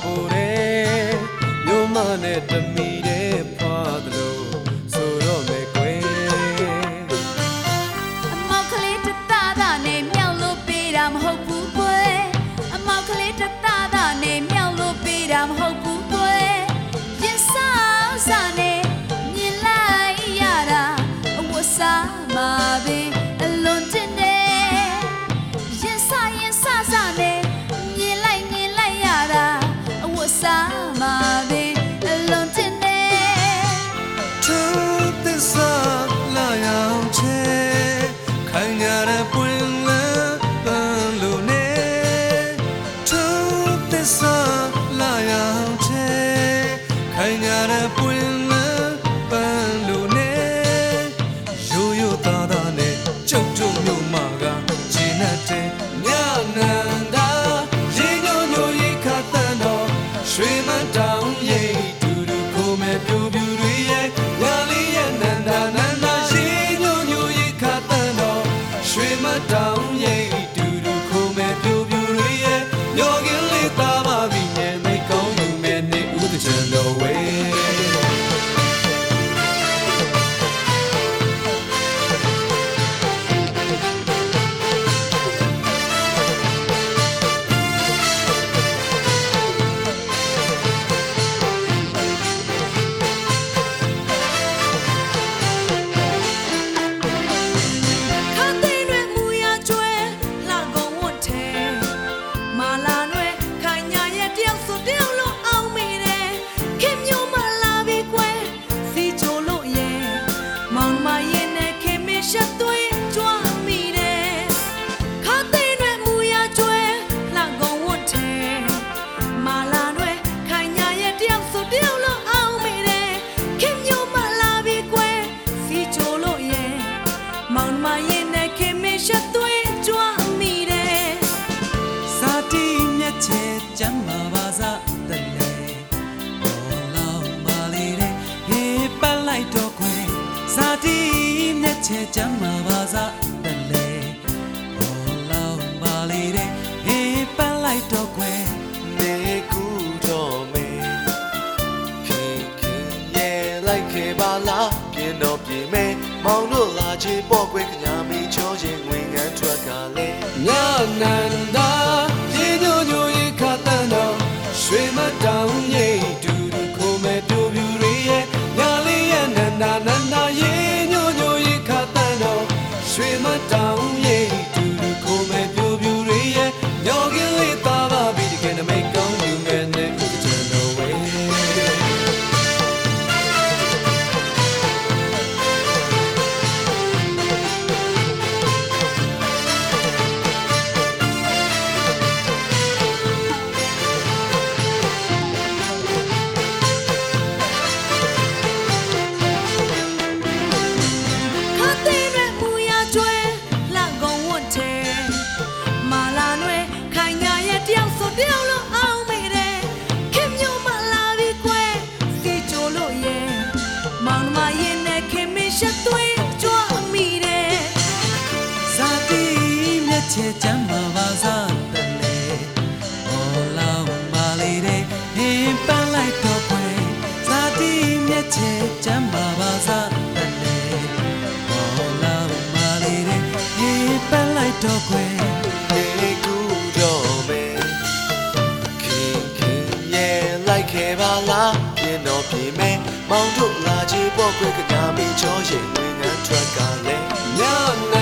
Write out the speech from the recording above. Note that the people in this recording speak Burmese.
ပူတယ်မြို့မနဲ့တမ da ချေချမ်းမှာပါစားတလေဘောလောင်ပါလေတဲ့ဟေးပန်းလိုက်တော့ခွဲနေကူတော့မေခင်ခင်ရဲ့လိုက်ခဲ့ပါလားပြင်းတော့ပြင်းမေမောင်တို့လာချေပေါ့ခွဲခညာမီချောချင်းဝင်ငန်းထွက်ကလည်း ပြောင်းလို့အောင်မေတဲ့ခင်မျိုးမလာပြီးကွယ်စေချိုလို့ရဲ့မောင်မရင်နဲ့ခင်မင်းရှက်သွေးကြွအမိတဲ့ဇာတိမြတ်ချေချမ်းပါပါစားတယ်လေဘောလောင်ပါလေတဲ့ဟင်းပန်းလိုက်တော့ကွယ်ဇာတိမြတ်ချေချမ်းပါပါစားတယ်လေဘောလောင်ပါလေတဲ့ဟင်းပန်းလိုက်တော့ကွယ် လာရင်တော်ပြေမဲမောင်တို့လာချေပေါ်ခွေကနာမေချောရင်ဝင်ငန်းထွက်ကလည်းညောင်း